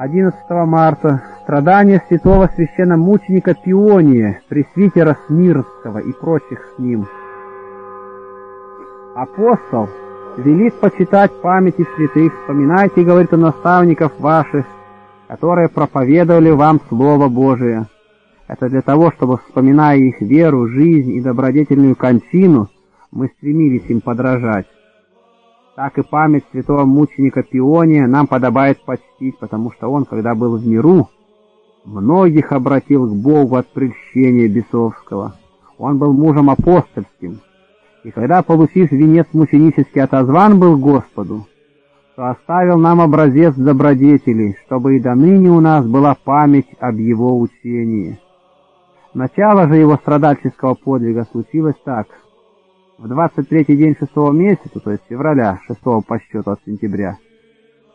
11 марта страдания святого священномученика Пиония, пресвитера Смирнского и прочих с ним. Апостол велит почитать памяти святых, вспоминайте, говорит, о наставников ваших, которые проповедовали вам Слово Божие. Это для того, чтобы, вспоминая их веру, жизнь и добродетельную кончину, мы стремились им подражать. Так и память святого мученика Пиония нам подобает почтить, потому что он, когда был в миру, многих обратил к Богу от прельщения бесовского. Он был мужем апостольским, и когда, получив венец мученический, отозван был Господу, то оставил нам образец добродетелей, чтобы и до ныне у нас была память об его учении. Начало же его страдальческого подвига случилось так. В 23-й день шестого месяца, то есть февраля, шестого по счету от сентября,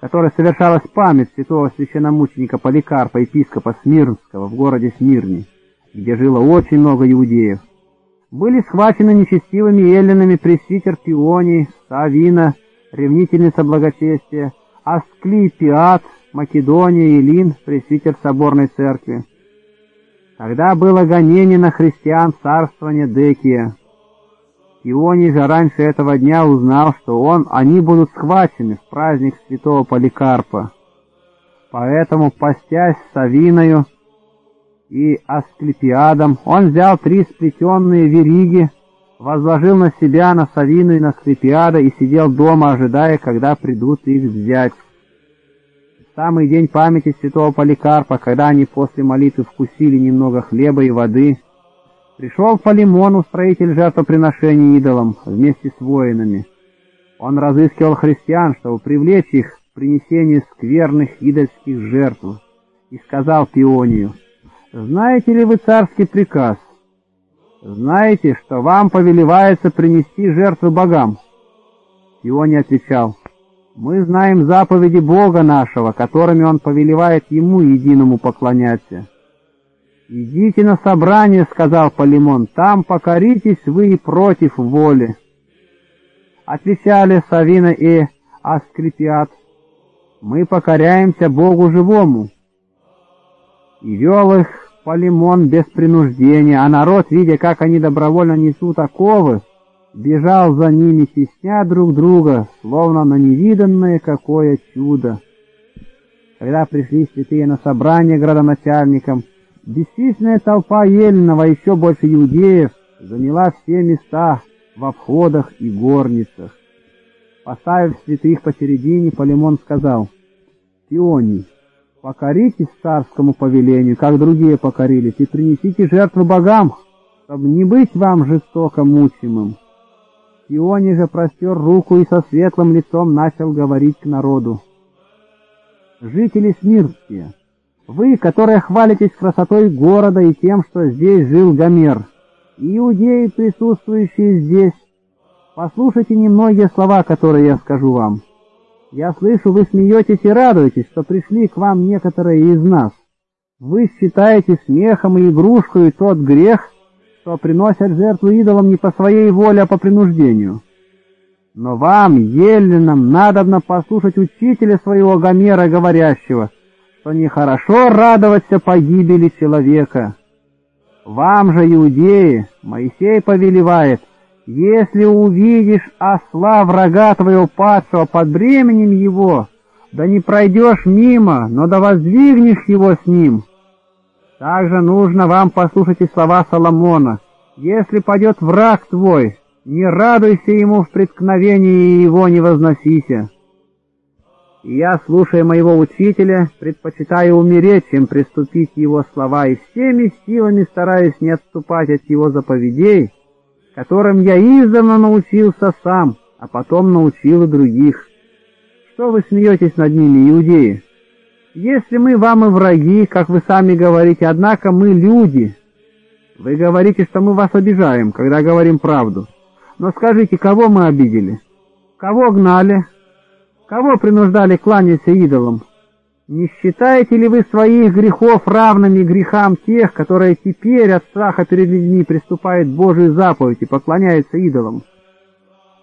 который совершалась память святого священномученика Поликарпа, епископа Смирнского в городе Смирне, где жило очень много иудеев, были схвачены нечестивыми эллинами пресвитер Пионий, Савина, ревнительница благочестия, Асклипиат, Македония, Илин, пресвитер соборной церкви. Тогда было гонение на христиан царствования Декия. Ионий же раньше этого дня узнал, что он, они будут схвачены в праздник святого Поликарпа. Поэтому, постясь Савиною и Асклепиадом, он взял три сплетенные вериги, возложил на себя, на Савину и на Асклепиада и сидел дома, ожидая, когда придут их взять самый день памяти святого Поликарпа, когда они после молитвы вкусили немного хлеба и воды, пришел Полимон, устроитель жертвоприношений идолам, вместе с воинами. Он разыскивал христиан, чтобы привлечь их к принесению скверных идольских жертв, и сказал Пионию, «Знаете ли вы царский приказ? Знаете, что вам повелевается принести жертвы богам?» Пионий отвечал, мы знаем заповеди Бога нашего, которыми Он повелевает Ему единому поклоняться. «Идите на собрание», — сказал Полимон, — «там покоритесь вы и против воли». Отвечали Савина и Аскрипиат, «Мы покоряемся Богу живому». И вел их Полимон без принуждения, а народ, видя, как они добровольно несут оковы, бежал за ними, тесня друг друга, словно на невиданное какое чудо. Когда пришли святые на собрание градоначальникам, бесчисленная толпа Ельного, еще больше иудеев, заняла все места в обходах и горницах. Поставив святых посередине, Полимон сказал, «Пионий, покоритесь царскому повелению, как другие покорились, и принесите жертву богам, чтобы не быть вам жестоко мучимым». Иони же простер руку и со светлым лицом начал говорить к народу. «Жители Смирские, вы, которые хвалитесь красотой города и тем, что здесь жил Гомер, и иудеи, присутствующие здесь, послушайте немногие слова, которые я скажу вам. Я слышу, вы смеетесь и радуетесь, что пришли к вам некоторые из нас. Вы считаете смехом и игрушкой тот грех, что приносят жертву идолам не по своей воле, а по принуждению. Но вам, еллинам, надобно послушать учителя своего Гомера, говорящего, что нехорошо радоваться погибели человека. Вам же, иудеи, Моисей повелевает, если увидишь осла врага твоего падшего под бременем его, да не пройдешь мимо, но да воздвигнешь его с ним, также нужно вам послушать и слова Соломона. «Если падет враг твой, не радуйся ему в преткновении и его не возносися». Я, слушая моего учителя, предпочитаю умереть, чем приступить его слова, и всеми силами стараюсь не отступать от его заповедей, которым я издавна научился сам, а потом научил и других. Что вы смеетесь над ними, иудеи? Если мы вам и враги, как вы сами говорите, однако мы люди. Вы говорите, что мы вас обижаем, когда говорим правду. Но скажите, кого мы обидели? Кого гнали? Кого принуждали кланяться идолам? Не считаете ли вы своих грехов равными грехам тех, которые теперь от страха перед людьми приступают к Божию заповедь и поклоняются идолам?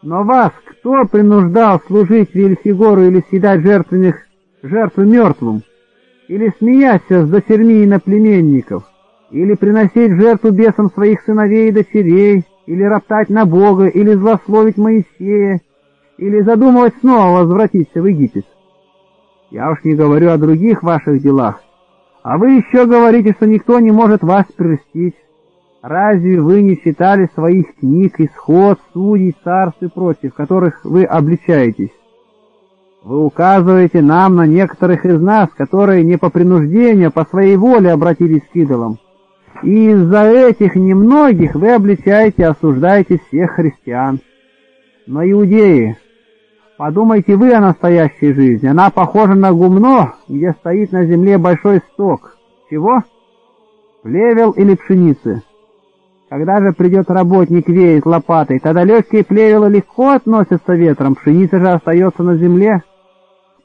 Но вас кто принуждал служить Вельфигору или съедать жертвенных жертвы мертвым, или смеяться с дочерьми иноплеменников, или приносить жертву бесам своих сыновей и дочерей, или роптать на Бога, или злословить Моисея, или задумывать снова возвратиться в Египет. Я уж не говорю о других ваших делах, а вы еще говорите, что никто не может вас прельстить. Разве вы не читали своих книг, исход, судей, царств и прочих, которых вы обличаетесь? Вы указываете нам на некоторых из нас, которые не по принуждению, а по своей воле обратились к идолам. И из-за этих немногих вы обличаете и осуждаете всех христиан. Но иудеи, подумайте вы о настоящей жизни. Она похожа на гумно, где стоит на земле большой сток. Чего? Плевел или пшеницы? Когда же придет работник веет лопатой, тогда легкие плевела легко относятся ветром, пшеница же остается на земле.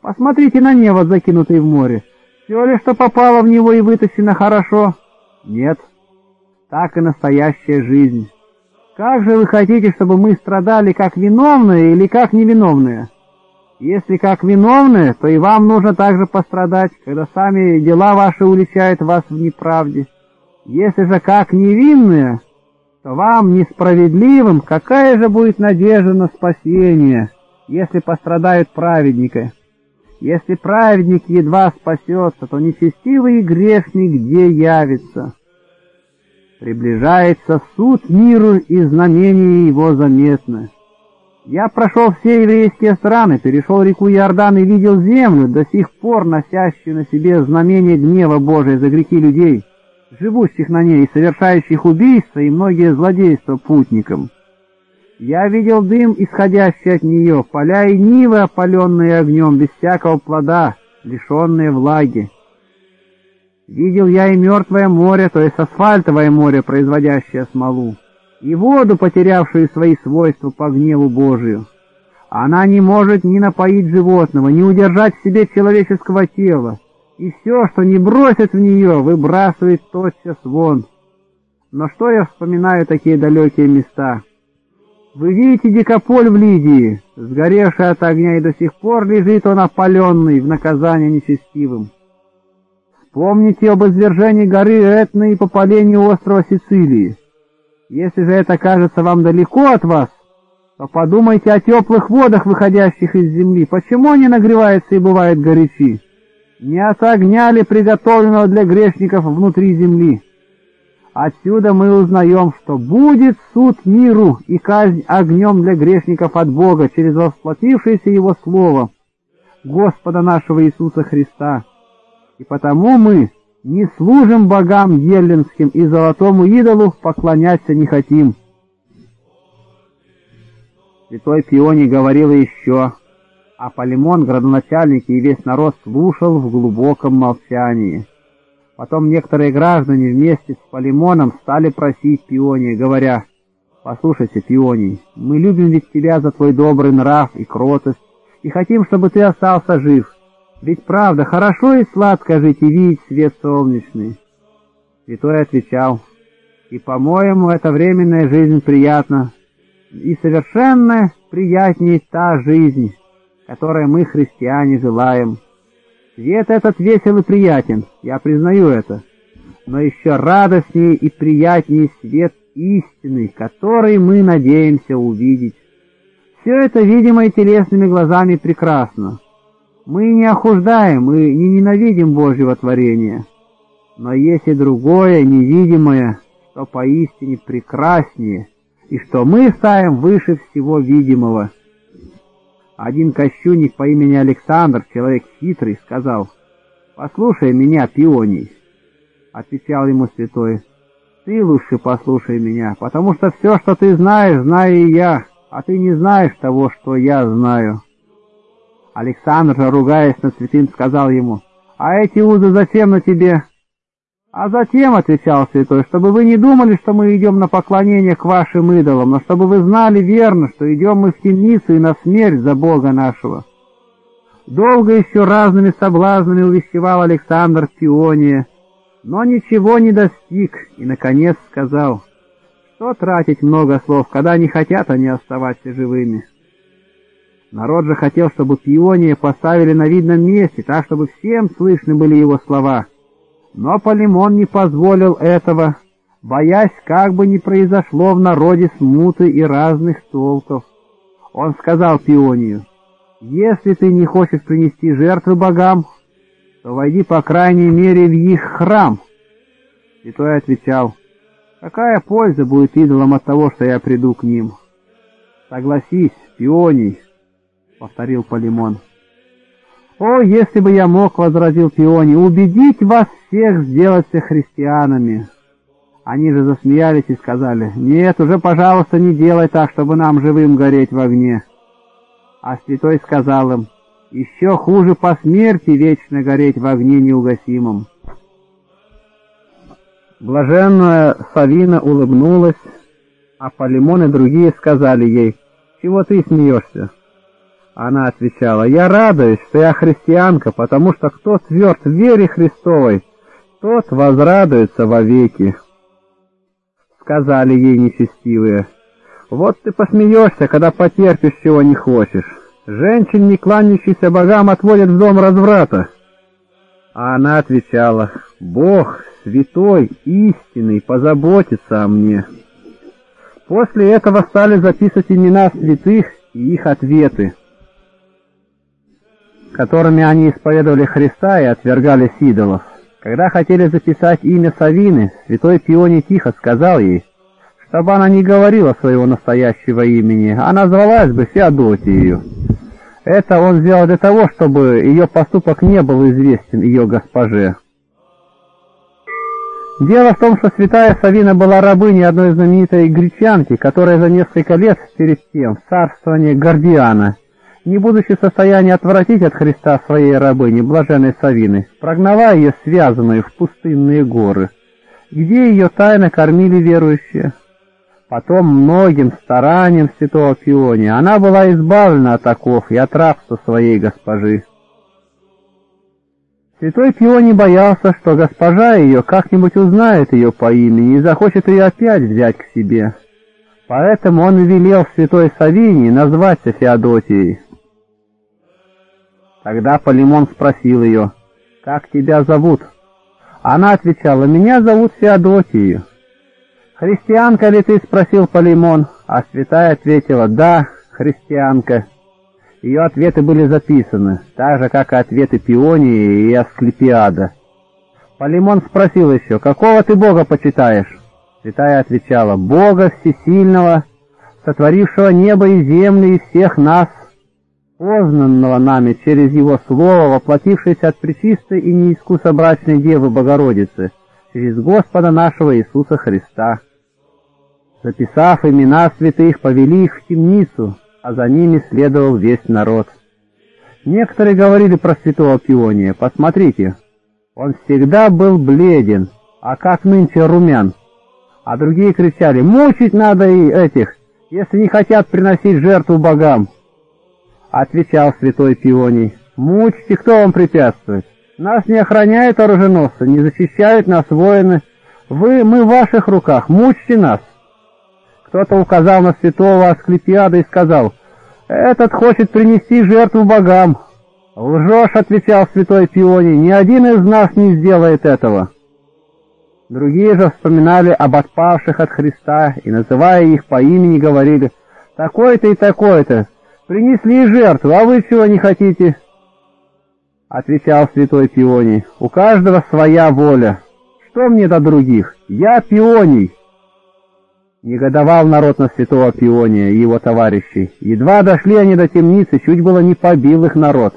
Посмотрите на небо, закинутое в море. Все ли, что попало в него и вытащено хорошо? Нет. Так и настоящая жизнь. Как же вы хотите, чтобы мы страдали как виновные или как невиновные? Если как виновные, то и вам нужно также пострадать, когда сами дела ваши уличают вас в неправде. Если же как невинные, то вам, несправедливым, какая же будет надежда на спасение, если пострадают праведника? Если праведник едва спасется, то нечестивый грешник где явится? Приближается суд миру, и знамения его заметны. Я прошел все еврейские страны, перешел реку Иордан и видел землю, до сих пор носящую на себе знамение гнева Божия за грехи людей живущих на ней, совершающих убийства и многие злодейства путникам. Я видел дым, исходящий от нее, поля и нивы, опаленные огнем, без всякого плода, лишенные влаги. Видел я и мертвое море, то есть асфальтовое море, производящее смолу, и воду, потерявшую свои свойства по гневу Божию. Она не может ни напоить животного, ни удержать в себе человеческого тела, и все, что не бросит в нее, выбрасывает тотчас вон. Но что я вспоминаю такие далекие места? Вы видите Дикополь в Лидии, сгоревший от огня, и до сих пор лежит он опаленный в наказание нечестивым. Вспомните об извержении горы Этны и попалении острова Сицилии. Если же это кажется вам далеко от вас, то подумайте о теплых водах, выходящих из земли. Почему они нагреваются и бывают горячи? не от огня ли приготовленного для грешников внутри земли? Отсюда мы узнаем, что будет суд миру и казнь огнем для грешников от Бога через восплатившееся Его Слово, Господа нашего Иисуса Христа. И потому мы не служим богам еллинским и золотому идолу поклоняться не хотим. Святой Пионий говорил еще, а Полимон, градоначальник и весь народ слушал в глубоком молчании. Потом некоторые граждане вместе с Полимоном стали просить Пиония, говоря, «Послушайся, Пионий, мы любим ведь тебя за твой добрый нрав и кротость, и хотим, чтобы ты остался жив. Ведь правда, хорошо и сладко жить и видеть свет солнечный». Святой отвечал, «И, по-моему, эта временная жизнь приятна, и совершенно приятнее та жизнь, которое мы, христиане, желаем. Свет этот весел и приятен, я признаю это, но еще радостнее и приятнее свет истины, который мы надеемся увидеть. Все это, видимо, и телесными глазами прекрасно. Мы не охуждаем мы не ненавидим Божьего творения. Но есть и другое, невидимое, что поистине прекраснее, и что мы ставим выше всего видимого — один кощунник по имени Александр, человек хитрый, сказал, «Послушай меня, пионий!» Отвечал ему святой, «Ты лучше послушай меня, потому что все, что ты знаешь, знаю и я, а ты не знаешь того, что я знаю». Александр ругаясь над святым, сказал ему, «А эти узы зачем на тебе?» «А затем, — отвечал святой, — чтобы вы не думали, что мы идем на поклонение к вашим идолам, но чтобы вы знали верно, что идем мы в темницу и на смерть за Бога нашего». Долго еще разными соблазнами увещевал Александр Пиония, но ничего не достиг и, наконец, сказал, что тратить много слов, когда не хотят они оставаться живыми. Народ же хотел, чтобы Пиония поставили на видном месте, так, чтобы всем слышны были его слова. Но Полимон не позволил этого, боясь, как бы не произошло в народе смуты и разных толков. Он сказал Пионию, «Если ты не хочешь принести жертвы богам, то войди, по крайней мере, в их храм». Святой отвечал, «Какая польза будет идолам от того, что я приду к ним?» «Согласись, Пионий», — повторил Полимон. «О, если бы я мог, — возразил Пионий, — убедить вас всех сделаться христианами!» Они же засмеялись и сказали, «Нет, уже, пожалуйста, не делай так, чтобы нам живым гореть в огне». А святой сказал им, «Еще хуже по смерти вечно гореть в огне неугасимом». Блаженная Савина улыбнулась, а Полимон и другие сказали ей, «Чего ты смеешься?» Она отвечала, «Я радуюсь, что я христианка, потому что кто тверд в вере Христовой, тот возрадуется вовеки». Сказали ей нечестивые, «Вот ты посмеешься, когда потерпишь, чего не хочешь. Женщин, не кланяющихся богам, отводят в дом разврата». А она отвечала, «Бог, святой, истинный, позаботится о мне». После этого стали записывать имена святых и их ответы которыми они исповедовали Христа и отвергали идолов. Когда хотели записать имя Савины, святой Пионий тихо сказал ей, чтобы она не говорила своего настоящего имени, а назвалась бы Феодотией. Это он сделал для того, чтобы ее поступок не был известен ее госпоже. Дело в том, что святая Савина была рабыней одной знаменитой гречанки, которая за несколько лет перед тем в царствовании Гордиана не будучи в состоянии отвратить от Христа своей рабыни, блаженной Савины, прогнала ее связанную в пустынные горы, где ее тайно кормили верующие. Потом многим старанием святого Пиония она была избавлена от оков и от рабства своей госпожи. Святой Пионий боялся, что госпожа ее как-нибудь узнает ее по имени и захочет ее опять взять к себе. Поэтому он велел святой Савинии назваться Феодотией. Тогда Полимон спросил ее, «Как тебя зовут?» Она отвечала, «Меня зовут Феодосию». «Христианка ли ты?» — спросил Полимон, а святая ответила, «Да, христианка». Ее ответы были записаны, так же, как и ответы Пионии и Асклепиада. Полимон спросил еще, «Какого ты Бога почитаешь?» Святая отвечала, «Бога всесильного, сотворившего небо и землю и всех нас, познанного нами через Его Слово, воплотившееся от пречистой и неискусобрачной Девы Богородицы, через Господа нашего Иисуса Христа. Записав имена святых, повели их в темницу, а за ними следовал весь народ. Некоторые говорили про святого Пиония, посмотрите, он всегда был бледен, а как нынче румян. А другие кричали, мучить надо и этих, если не хотят приносить жертву богам. — отвечал святой Пионий. «Мучьте, кто вам препятствует? Нас не охраняют оруженосцы, не защищают нас воины. Вы, мы в ваших руках, мучьте нас!» Кто-то указал на святого Асклепиада и сказал, «Этот хочет принести жертву богам». «Лжешь», — отвечал святой Пионий, — «ни один из нас не сделает этого». Другие же вспоминали об отпавших от Христа и, называя их по имени, говорили, «Такой-то и такой-то, Принесли жертву, а вы чего не хотите? Отвечал святой Пионий. У каждого своя воля. Что мне до других? Я Пионий. Негодовал народ на святого Пиония и его товарищей. Едва дошли они до темницы, чуть было не побил их народ.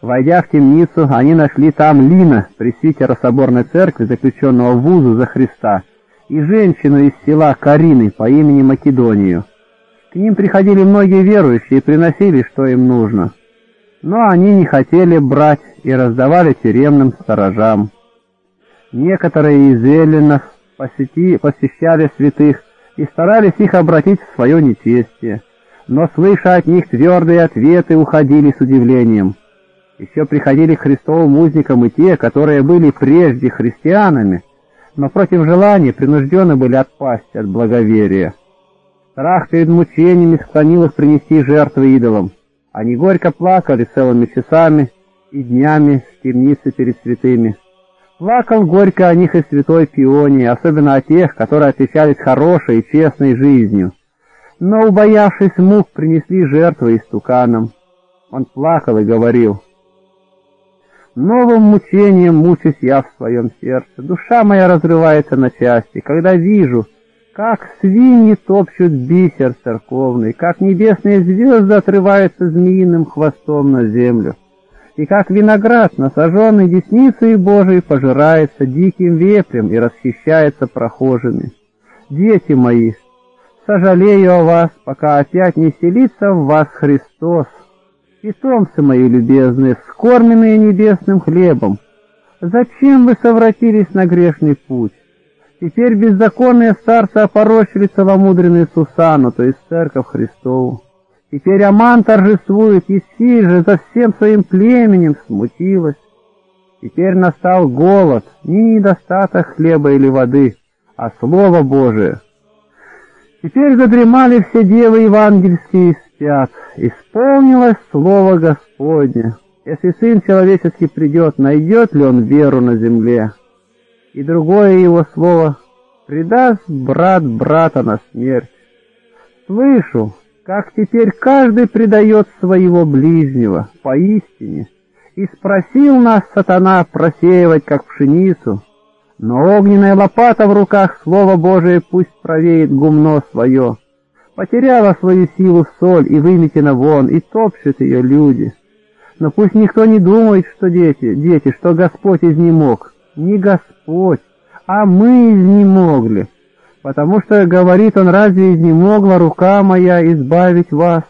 Войдя в темницу, они нашли там Лина, пресвитера соборной церкви, заключенного в вузу за Христа, и женщину из села Карины по имени Македонию. К ним приходили многие верующие и приносили, что им нужно. Но они не хотели брать и раздавали тюремным сторожам. Некоторые из эллинов посети, посещали святых и старались их обратить в свое нечестие, но, слыша от них твердые ответы, уходили с удивлением. Еще приходили к Христовым узникам и те, которые были прежде христианами, но против желания принуждены были отпасть от благоверия. Страх перед мучениями склонил их принести жертвы идолам. Они горько плакали целыми часами и днями в темнице перед святыми. Плакал горько о них и святой Пионий, особенно о тех, которые отличались хорошей и честной жизнью. Но, убоявшись мук, принесли жертвы истуканам. Он плакал и говорил, «Новым мучением мучусь я в своем сердце. Душа моя разрывается на части, когда вижу, как свиньи топчут бисер церковный, как небесные звезды отрываются змеиным хвостом на землю, и как виноград, насаженный десницей Божией, пожирается диким вепрем и расхищается прохожими. Дети мои, сожалею о вас, пока опять не селится в вас Христос. Питомцы мои любезные, скормленные небесным хлебом, зачем вы совратились на грешный путь? Теперь беззаконные старцы опорочили целомудренную Сусану, то есть церковь Христову. Теперь Аман торжествует, и Силь же за всем своим племенем смутилась. Теперь настал голод, не недостаток хлеба или воды, а Слово Божие. Теперь задремали все девы евангельские и спят. Исполнилось Слово Господне. Если Сын Человеческий придет, найдет ли Он веру на земле? И другое его слово предаст брат брата на смерть. Слышу, как теперь каждый предает своего ближнего, поистине, и спросил нас сатана просеивать, как пшеницу, но огненная лопата в руках Слово Божие пусть провеет гумно свое. Потеряла свою силу соль и выметена вон, и топчут ее люди. Но пусть никто не думает, что дети, дети, что Господь изнемог не Господь, а мы изнемогли, потому что, говорит он, разве изнемогла рука моя избавить вас?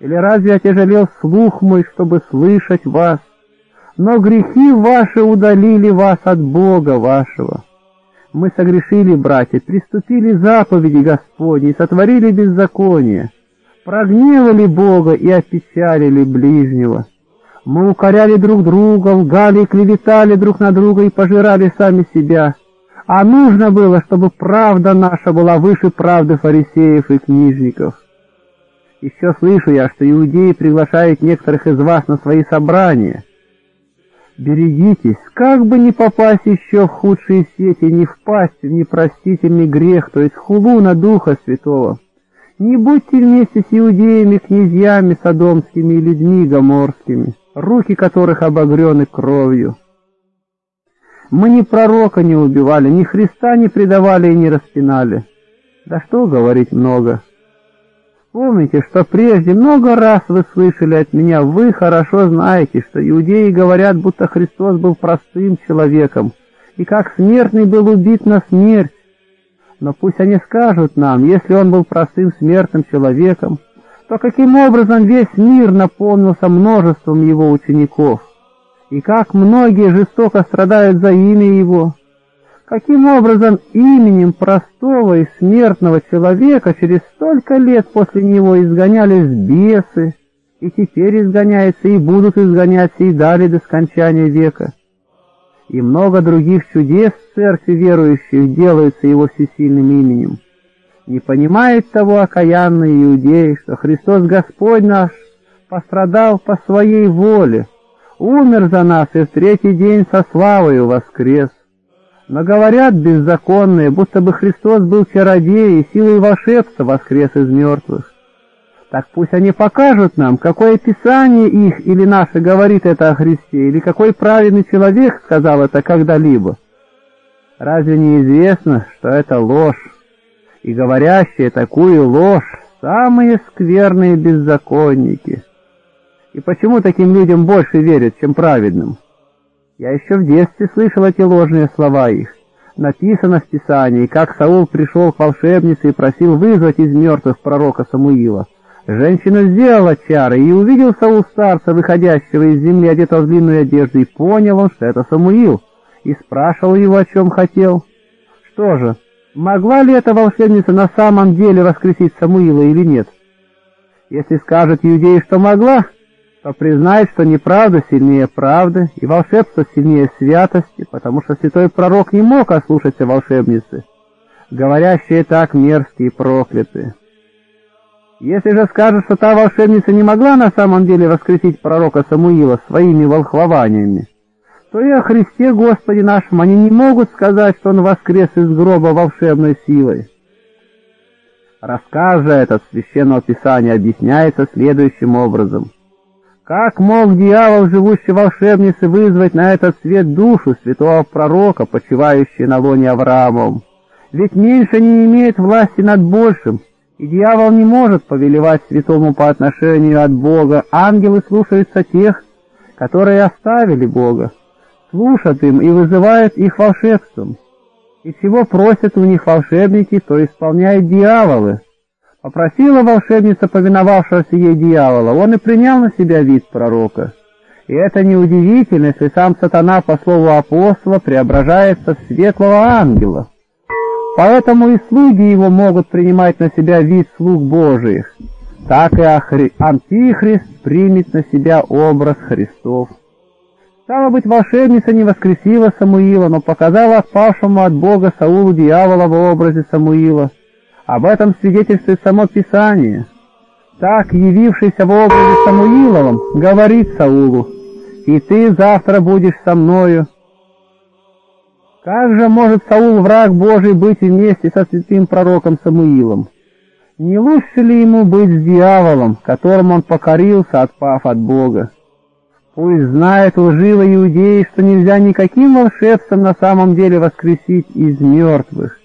Или разве отяжелел слух мой, чтобы слышать вас? Но грехи ваши удалили вас от Бога вашего. Мы согрешили, братья, приступили заповеди Господни, сотворили беззаконие, прогневали Бога и опечалили ближнего. Мы укоряли друг друга, лгали, клеветали друг на друга и пожирали сами себя. А нужно было, чтобы правда наша была выше правды фарисеев и книжников. Еще слышу я, что иудеи приглашают некоторых из вас на свои собрания. Берегитесь, как бы не попасть еще в худшие сети, не впасть в непростительный грех, то есть хулу на Духа Святого. Не будьте вместе с иудеями, князьями, содомскими и людьми гоморскими руки которых обогрены кровью. Мы ни пророка не убивали, ни Христа не предавали и не распинали. Да что говорить много. Помните, что прежде много раз вы слышали от меня, вы хорошо знаете, что иудеи говорят, будто Христос был простым человеком, и как смертный был убит на смерть. Но пусть они скажут нам, если он был простым смертным человеком, то каким образом весь мир наполнился множеством его учеников, и как многие жестоко страдают за имя его, каким образом именем простого и смертного человека через столько лет после него изгонялись бесы, и теперь изгоняются и будут изгоняться и далее до скончания века. И много других чудес в церкви верующих делаются его всесильным именем. Не понимает того окаянный иудей, что Христос Господь наш пострадал по своей воле, умер за нас и в третий день со славою воскрес. Но говорят беззаконные, будто бы Христос был чародей и силой волшебства воскрес из мертвых. Так пусть они покажут нам, какое Писание их или наше говорит это о Христе, или какой праведный человек сказал это когда-либо. Разве не известно, что это ложь? И говорящие такую ложь самые скверные беззаконники. И почему таким людям больше верят, чем праведным? Я еще в детстве слышал эти ложные слова их. Написано в Писании, как Саул пришел к волшебнице и просил вызвать из мертвых пророка Самуила. Женщина сделала чары, и увидел Саул старца, выходящего из земли, одетого в длинную одежду, и понял он, что это Самуил, и спрашивал его, о чем хотел. Что же, Могла ли эта волшебница на самом деле воскресить Самуила или нет? Если скажет иудеи, что могла, то признает, что неправда сильнее правды, и волшебство сильнее святости, потому что святой пророк не мог ослушаться волшебницы, говорящие так мерзкие проклятые. Если же скажут, что та волшебница не могла на самом деле воскресить пророка Самуила своими волхвованиями, то и о Христе Господе нашем они не могут сказать, что он воскрес из гроба волшебной силой. Рассказ же этот Священного Писания объясняется следующим образом. Как мог дьявол, живущий волшебнице, вызвать на этот свет душу святого пророка, почивающей на лоне Авраамом? Ведь меньше не имеет власти над большим, и дьявол не может повелевать святому по отношению от Бога. Ангелы слушаются тех, которые оставили Бога, слушают им и вызывают их волшебством. И чего просят у них волшебники, то исполняют дьяволы. Попросила волшебница повиновавшегося ей дьявола, он и принял на себя вид пророка. И это неудивительно, если сам сатана, по слову апостола, преображается в светлого ангела. Поэтому и слуги его могут принимать на себя вид слуг Божиих, так и. Антихрист примет на себя образ Христов. Стало быть, волшебница не воскресила Самуила, но показала отпавшему от Бога Саулу дьявола в образе Самуила. Об этом свидетельствует само Писание. Так, явившийся в образе Самуиловом, говорит Саулу, «И ты завтра будешь со мною, как же может Саул, враг Божий, быть вместе со святым пророком Самуилом? Не лучше ли ему быть с дьяволом, которым он покорился, отпав от Бога? Пусть знает лживые иудеи, что нельзя никаким волшебством на самом деле воскресить из мертвых.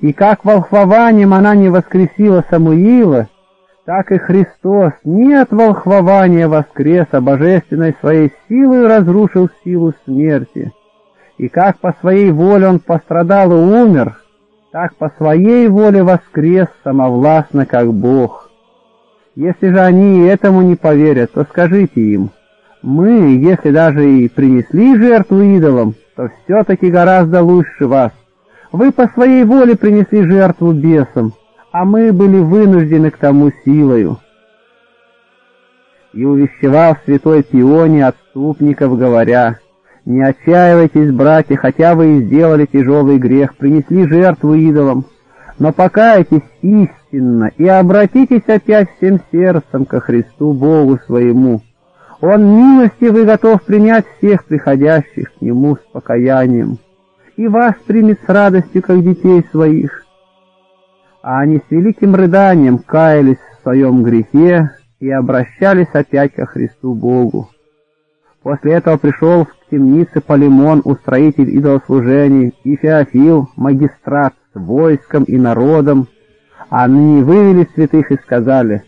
И как волхвованием она не воскресила Самуила, так и Христос не от волхвования воскрес, а божественной своей силой разрушил силу смерти. И как по своей воле он пострадал и умер, так по своей воле воскрес самовластно, как Бог. Если же они этому не поверят, то скажите им, мы, если даже и принесли жертву идолам, то все-таки гораздо лучше вас. Вы по своей воле принесли жертву бесам, а мы были вынуждены к тому силою. И увещевал святой Пионе отступников, говоря, не отчаивайтесь, братья, хотя вы и сделали тяжелый грех, принесли жертву идолам, но покайтесь истинно и обратитесь опять всем сердцем ко Христу Богу своему. Он милостив и готов принять всех приходящих к Нему с покаянием, и вас примет с радостью, как детей своих. А они с великим рыданием каялись в своем грехе и обращались опять ко Христу Богу. После этого пришел в темнице Полимон, устроитель идолослужений, и Феофил, магистрат, с войском и народом. Они вывели святых и сказали,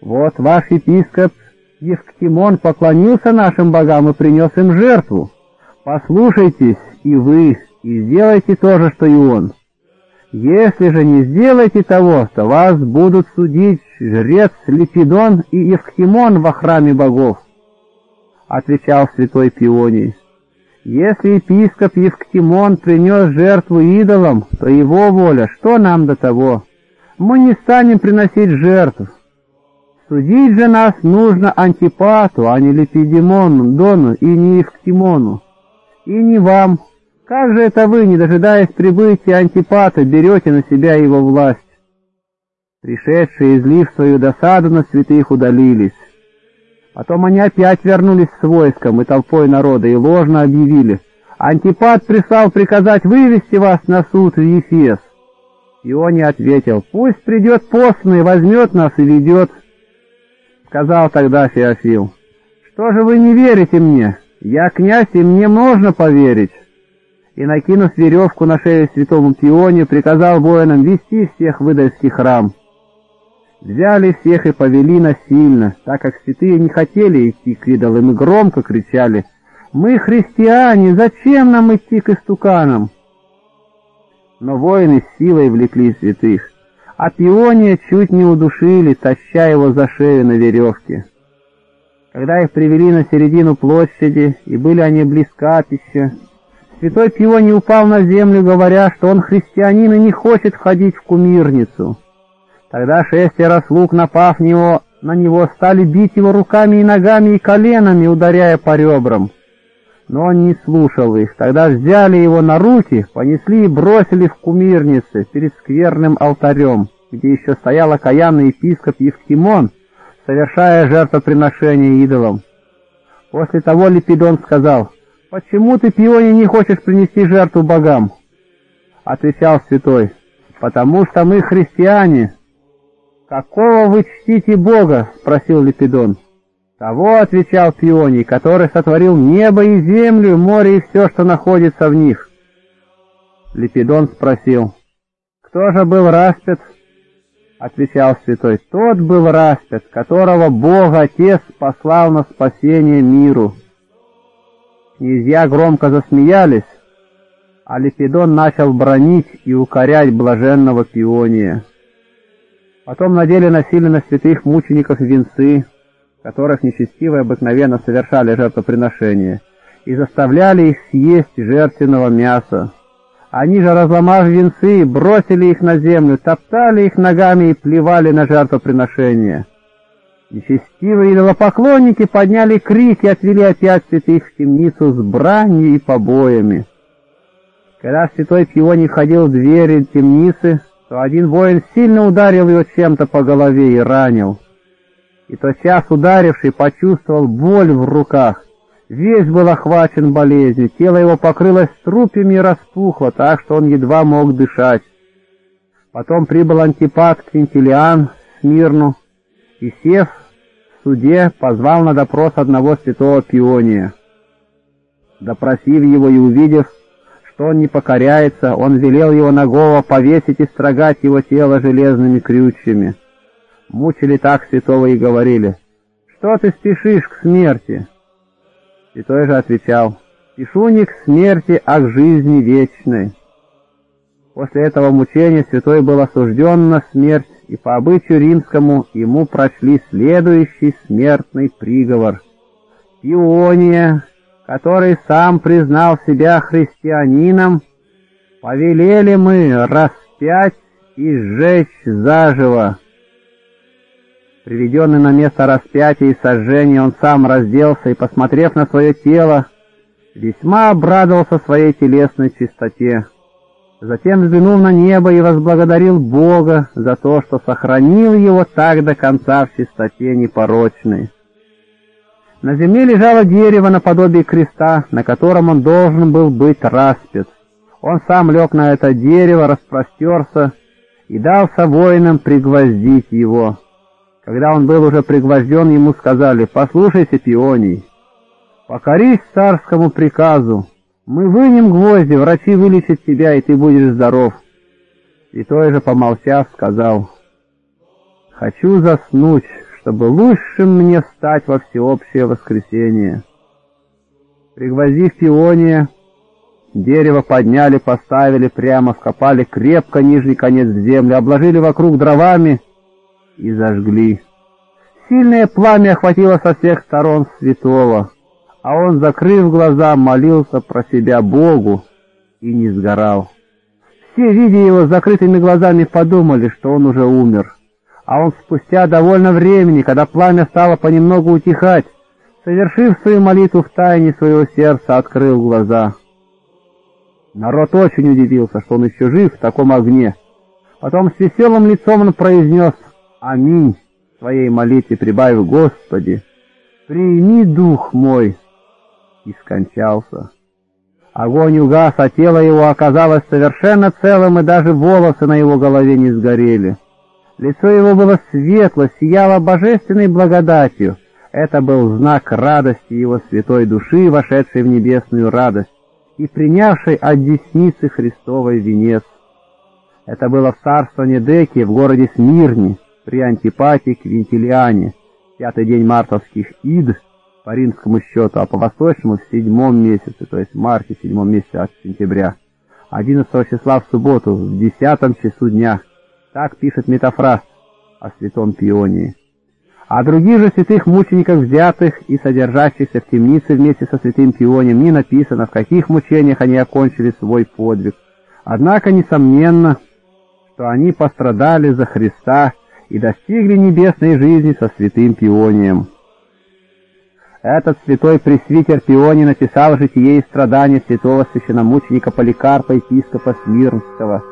«Вот ваш епископ Евктимон поклонился нашим богам и принес им жертву. Послушайтесь и вы, и сделайте то же, что и он. Если же не сделаете того, то вас будут судить жрец Липидон и Евктимон во храме богов. — отвечал святой Пионий. «Если епископ Евктимон принес жертву идолам, то его воля, что нам до того? Мы не станем приносить жертв. Судить же нас нужно Антипату, а не Лепидемону, Дону и не Евктимону. И не вам. Как же это вы, не дожидаясь прибытия Антипата, берете на себя его власть?» Пришедшие, излив свою досаду на святых, удалились. Потом они опять вернулись с войском и толпой народа и ложно объявили. Антипат прислал приказать вывести вас на суд в Ефес. Ионий ответил, пусть придет постный, возьмет нас и ведет. Сказал тогда Феофил, что же вы не верите мне? Я князь, и мне можно поверить. И, накинув веревку на шею святому Пионе, приказал воинам вести всех в идольский храм. Взяли всех и повели насильно, так как святые не хотели идти к идолам и громко кричали «Мы христиане, зачем нам идти к истуканам?» Но воины силой влекли святых, а пиония чуть не удушили, таща его за шею на веревке. Когда их привели на середину площади, и были они близ капища, святой Пионий упал на землю, говоря, что он христианин и не хочет входить в кумирницу. Тогда шестеро слуг, напав него, на него, стали бить его руками и ногами и коленами, ударяя по ребрам. Но он не слушал их. Тогда взяли его на руки, понесли и бросили в кумирнице перед скверным алтарем. где еще стоял окаянный епископ Евтимон, совершая жертвоприношение идолам. После того Липидон сказал, «Почему ты, Пионе, не хочешь принести жертву богам?» Отвечал святой, «Потому что мы христиане». «Какого вы чтите Бога?» — спросил Липидон. «Того, — отвечал Пионий, — который сотворил небо и землю, море и все, что находится в них». Липидон спросил, «Кто же был распят?» Отвечал святой, «Тот был распят, которого Бог Отец послал на спасение миру». Князья громко засмеялись, а Липидон начал бронить и укорять блаженного Пиония. Потом надели носили на святых мучеников венцы, которых нечестивые обыкновенно совершали жертвоприношения, и заставляли их съесть жертвенного мяса. Они же, разломав венцы, бросили их на землю, топтали их ногами и плевали на жертвоприношение. Нечестивые идолопоклонники подняли крик и отвели опять святых в темницу с бранью и побоями. Когда святой Пионий входил в двери темницы, то один воин сильно ударил его чем-то по голове и ранил. И тотчас ударивший почувствовал боль в руках. Весь был охвачен болезнью, тело его покрылось трупами и распухло, так что он едва мог дышать. Потом прибыл антипат Квинтилиан в Смирну и, сев в суде, позвал на допрос одного святого Пиония. Допросив его и увидев, что он не покоряется, он велел его нагого повесить и строгать его тело железными крючьями. Мучили так святого и говорили, «Что ты спешишь к смерти?» Святой же отвечал, «Спешу не к смерти, а к жизни вечной». После этого мучения святой был осужден на смерть, и по обычаю римскому ему прочли следующий смертный приговор. Пиония, который сам признал себя христианином, повелели мы распять и сжечь заживо. Приведенный на место распятия и сожжения, он сам разделся и, посмотрев на свое тело, весьма обрадовался своей телесной чистоте. Затем взглянул на небо и возблагодарил Бога за то, что сохранил его так до конца в чистоте непорочной. На земле лежало дерево наподобие креста, на котором он должен был быть распят. Он сам лег на это дерево, распростерся и дался воинам пригвоздить его. Когда он был уже пригвожден, ему сказали, «Послушайся, Пионий, покорись царскому приказу, мы вынем гвозди, врачи вылечат тебя, и ты будешь здоров». И той же, помолчав, сказал, «Хочу заснуть, чтобы лучшим мне стать во всеобщее воскресенье». Пригвоздив Пиония, дерево подняли, поставили прямо, вкопали крепко нижний конец в землю, обложили вокруг дровами и зажгли. Сильное пламя охватило со всех сторон святого, а он, закрыв глаза, молился про себя Богу и не сгорал. Все, видя его закрытыми глазами, подумали, что он уже умер. А он спустя довольно времени, когда пламя стало понемногу утихать, совершив свою молитву в тайне своего сердца, открыл глаза. Народ очень удивился, что он еще жив в таком огне. Потом с веселым лицом он произнес Аминь. Своей молитве прибавив Господи, прими дух мой. И скончался. Огонь угас, а тело его оказалось совершенно целым, и даже волосы на его голове не сгорели. Лицо его было светло, сияло божественной благодатью. Это был знак радости его святой души, вошедшей в небесную радость и принявшей от десницы Христовой венец. Это было в царствовании Деки в городе Смирне, при антипатии Квинтилиане, пятый день мартовских ид по римскому счету, а по восточному в седьмом месяце, то есть в марте, седьмом месяце от сентября, 11 числа в субботу, в десятом часу дня. Так пишет метафраст о святом Пионии. А других же святых мучеников, взятых и содержащихся в темнице вместе со святым Пионием, не написано, в каких мучениях они окончили свой подвиг. Однако, несомненно, что они пострадали за Христа и достигли небесной жизни со святым Пионием. Этот святой пресвитер Пионий написал житие и страдания святого священномученика Поликарпа, епископа Смирнского,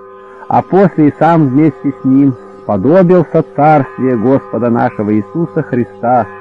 а после и сам вместе с ним сподобился царствие Господа нашего Иисуса Христа,